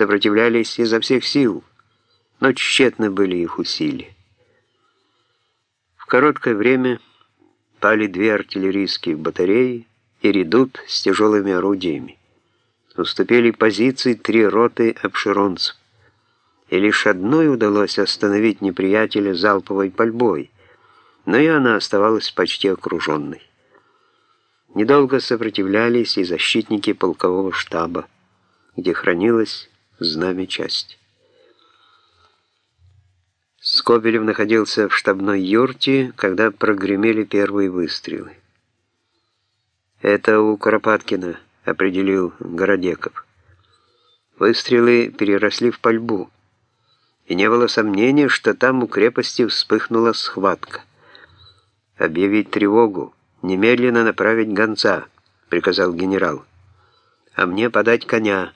сопротивлялись изо всех сил, но тщетны были их усилия. В короткое время пали две артиллерийские батареи и редут с тяжелыми орудиями. Уступили позиции три роты обширонцев, и лишь одной удалось остановить неприятеля залповой пальбой, но и она оставалась почти окруженной. Недолго сопротивлялись и защитники полкового штаба, где хранилось знамя части. Скобелев находился в штабной юрте, когда прогремели первые выстрелы. «Это у Куропаткина», — определил Городеков. Выстрелы переросли в пальбу, и не было сомнения, что там у крепости вспыхнула схватка. «Объявить тревогу», «Немедленно направить гонца», — приказал генерал. «А мне подать коня».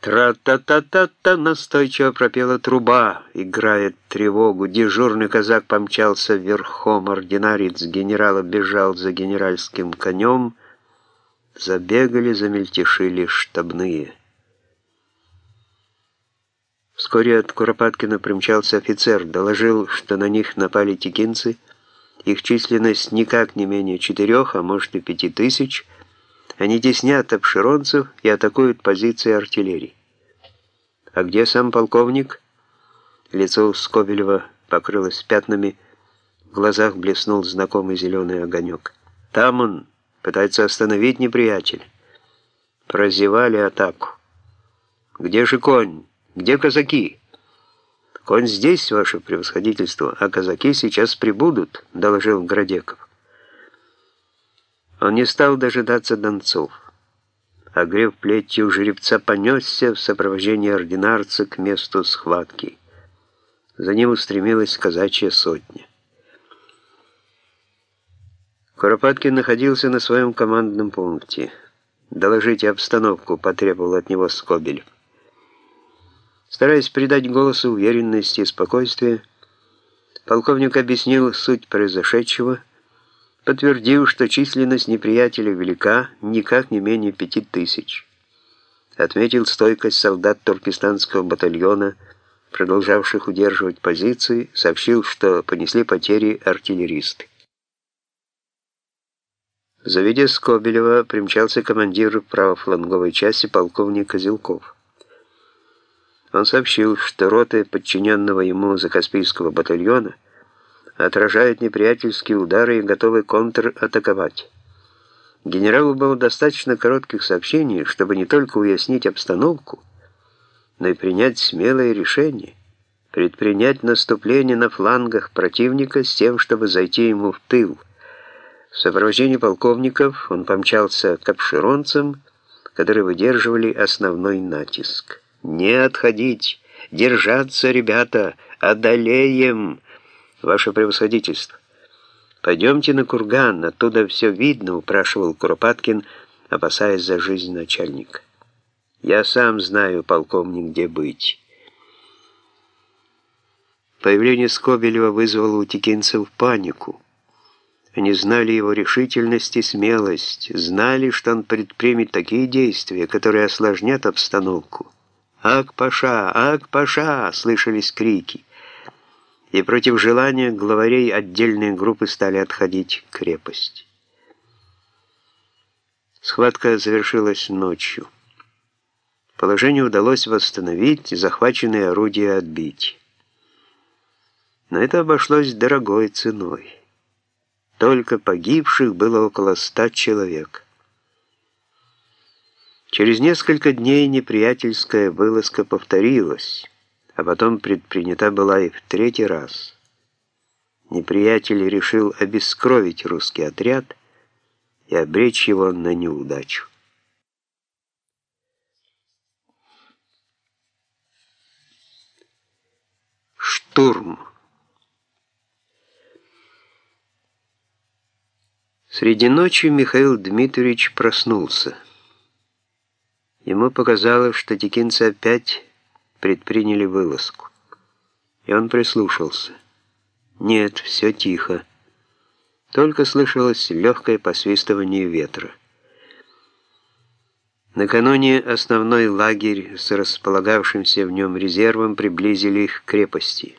«Тра-та-та-та-та!» — настойчиво пропела труба, играет тревогу. Дежурный казак помчался верхом, ординарец генерала бежал за генеральским конем. Забегали, замельтешили штабные. Вскоре от Куропаткина примчался офицер, доложил, что на них напали текинцы — их численность никак не менее четырех, а может и пяти тысяч. Они теснят обширонцев и атакуют позиции артиллерии. А где сам полковник? Лицо Скобелева покрылось пятнами, в глазах блеснул знакомый зеленый огонек. Там он пытается остановить неприятеля. Прозевали атаку. Где же конь? Где казаки? «Конь здесь, ваше превосходительство, а казаки сейчас прибудут», — доложил Градеков. Он не стал дожидаться донцов. Огрев плетью жеребца понесся в сопровождении ординарца к месту схватки. За ним устремилась казачья сотня. Куропаткин находился на своем командном пункте. «Доложите обстановку», — потребовал от него Скобелев. Стараясь придать голосу уверенности и спокойствия, полковник объяснил суть произошедшего, подтвердив, что численность неприятеля велика, никак не менее пяти тысяч. Отметил стойкость солдат туркестанского батальона, продолжавших удерживать позиции, сообщил, что понесли потери артиллеристы. Заведя Скобелева, примчался командир правофланговой части полковник Козелков. Он сообщил, что роты подчиненного ему Закаспийского батальона отражают неприятельские удары и готовы контратаковать. Генералу было достаточно коротких сообщений, чтобы не только уяснить обстановку, но и принять смелое решение, предпринять наступление на флангах противника с тем, чтобы зайти ему в тыл. В сопровождении полковников он помчался к обширонцам, которые выдерживали основной натиск. «Не отходить! Держаться, ребята! Одолеем! Ваше превосходительство!» «Пойдемте на курган, оттуда все видно», — упрашивал Куропаткин, опасаясь за жизнь начальника. «Я сам знаю, полковник, где быть». Появление Скобелева вызвало у текинцев панику. Они знали его решительность и смелость, знали, что он предпримет такие действия, которые осложнят обстановку. «Ак-паша! Ак-паша!» — слышались крики. И против желания главарей отдельные группы стали отходить к крепости. Схватка завершилась ночью. Положение удалось восстановить, захваченные орудия отбить. Но это обошлось дорогой ценой. Только погибших было около ста человек. Через несколько дней неприятельская вылазка повторилась, а потом предпринята была и в третий раз. Неприятель решил обескровить русский отряд и обречь его на неудачу. Штурм. Среди ночи Михаил Дмитриевич проснулся. Ему показалось, что текинцы опять предприняли вылазку. И он прислушался. Нет, все тихо. Только слышалось легкое посвистывание ветра. Накануне основной лагерь с располагавшимся в нем резервом приблизили их к крепости.